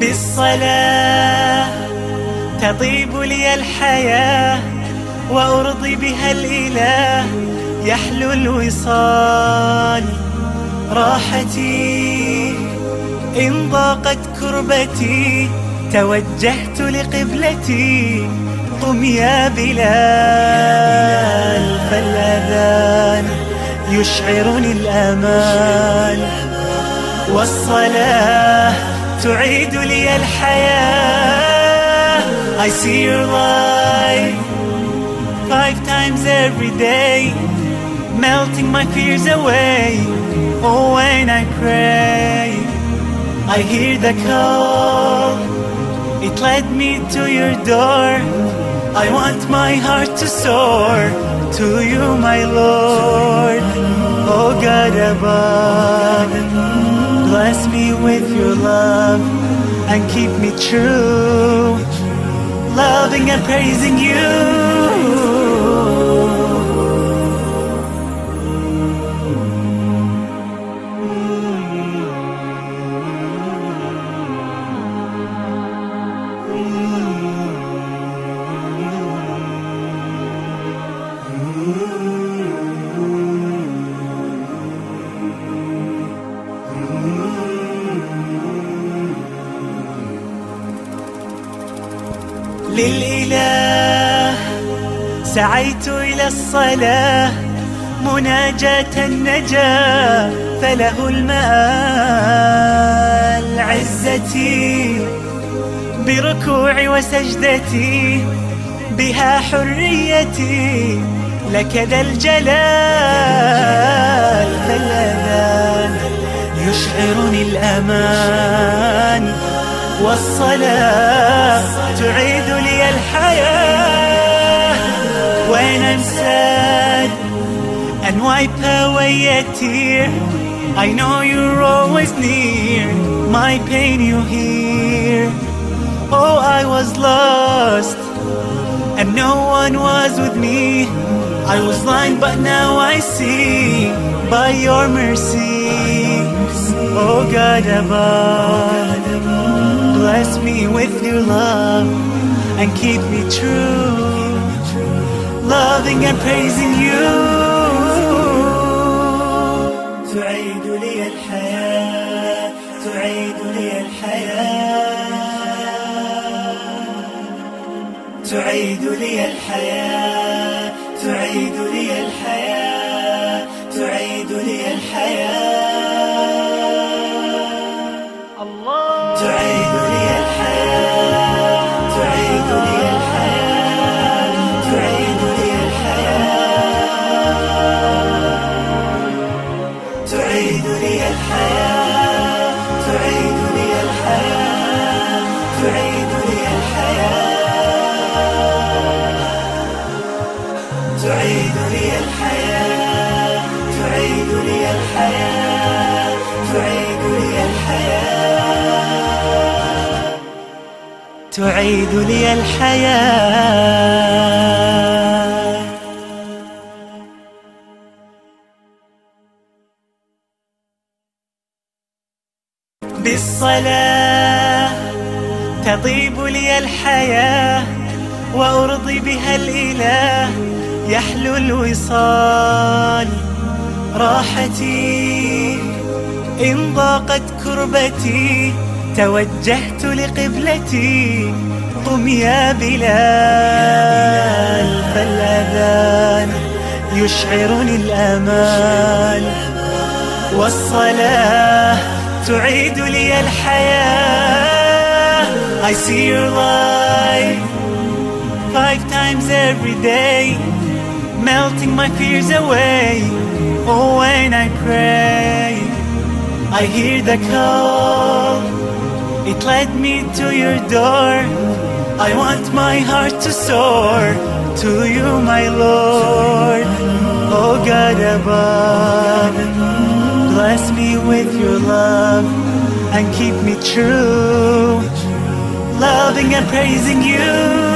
بالصلاة تطيب لي الحياة وأرضي بها الإله يحلو الوصال راحتي إن ضاقت كربتي توجهت لقبلتي قم يا بلال فالأذان يشعرني الأمان والصلاة تعيد لي الحياة I see your light five times every day melting my fears away oh when I pray I hear the call it led me to your door I want my heart to soar to you my Lord oh God above bless me with your love and keep me true. Loving and praising you للإله سعيت إلى الصلاة مناجاة النجاة فله المآل عزتي بركوعي وسجدتي بها حريتي لك ذا الجلال فالأذان يشعرني الأمان والصلاة تعيد الحياة When I'm sad and wipe away a tear I know you're always near My pain you hear Oh, I was lost and no one was with me I was blind but now I see by your mercy Oh God above bless me with your love and keep me true loving and praising you تعيد لي الحياة تعيد لي الحياة تعيد لي الحياة تعيد لي الحياة تعيد لي الحياة الله تعيد تعيد لي الحياة تعيد لي الحياة تعيد لي الحياة تعيد لي الحياة بالصلاة تطيب لي الحياة وأرضي بها الإله يحلو الوصال راحتي إن ضاقت كربتي توجهت لقبلتي قم يا بلال فالأذان يشعرني الأمان والصلاة تعيد لي الحياة I see your light five times every day melting my fears away oh when I pray I hear the call it led me to your door I want my heart to soar to you my Lord oh God above bless me with your love and keep me true. Loving and praising you